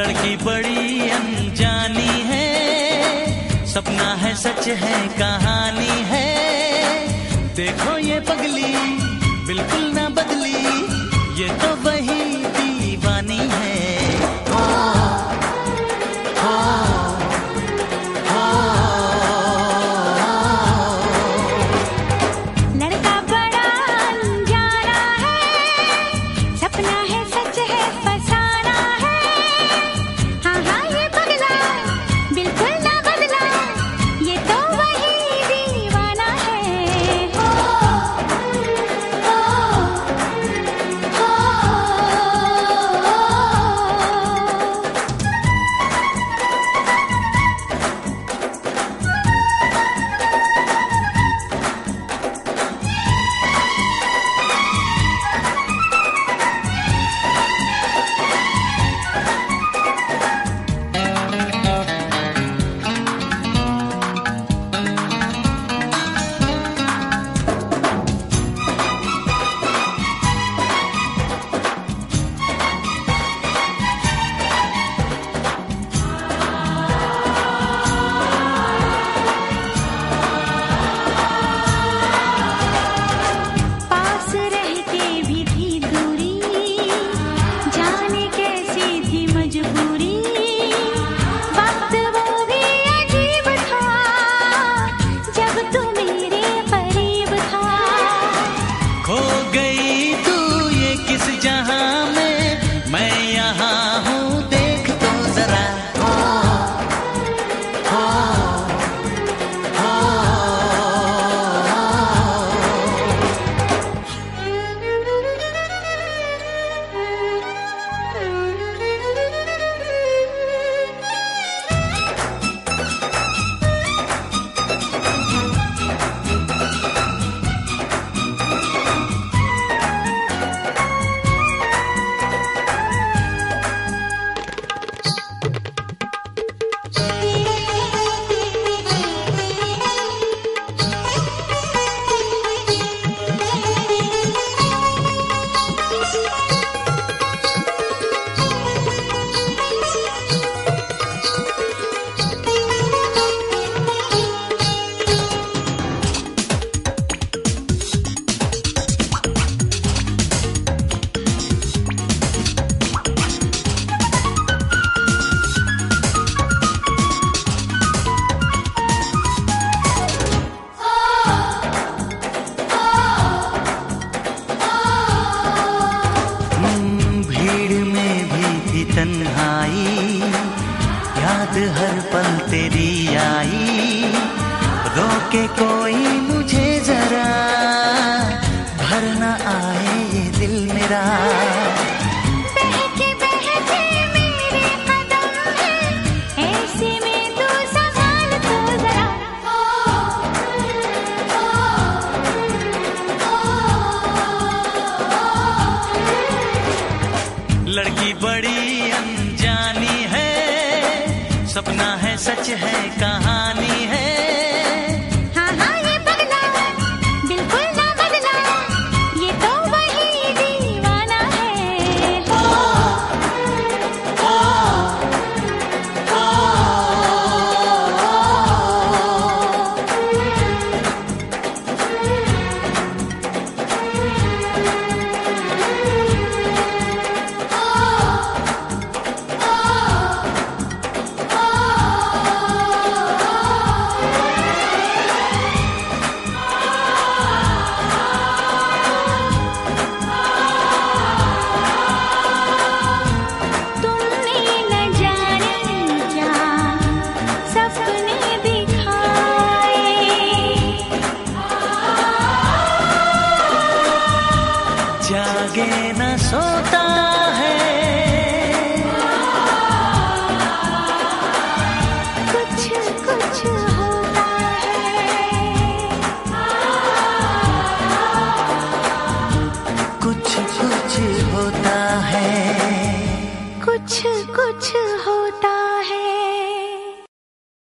लड़की बड़ी अनजानी है। सपना है, सच है, कहानी है। देखो ये पगली, बिल्कुल ना बदली। ये तो वही आके कोई मुझे जरा भरना आए ये दिल मेरा। लड़की बड़ी अनजानी है सपना है सच है कहानी।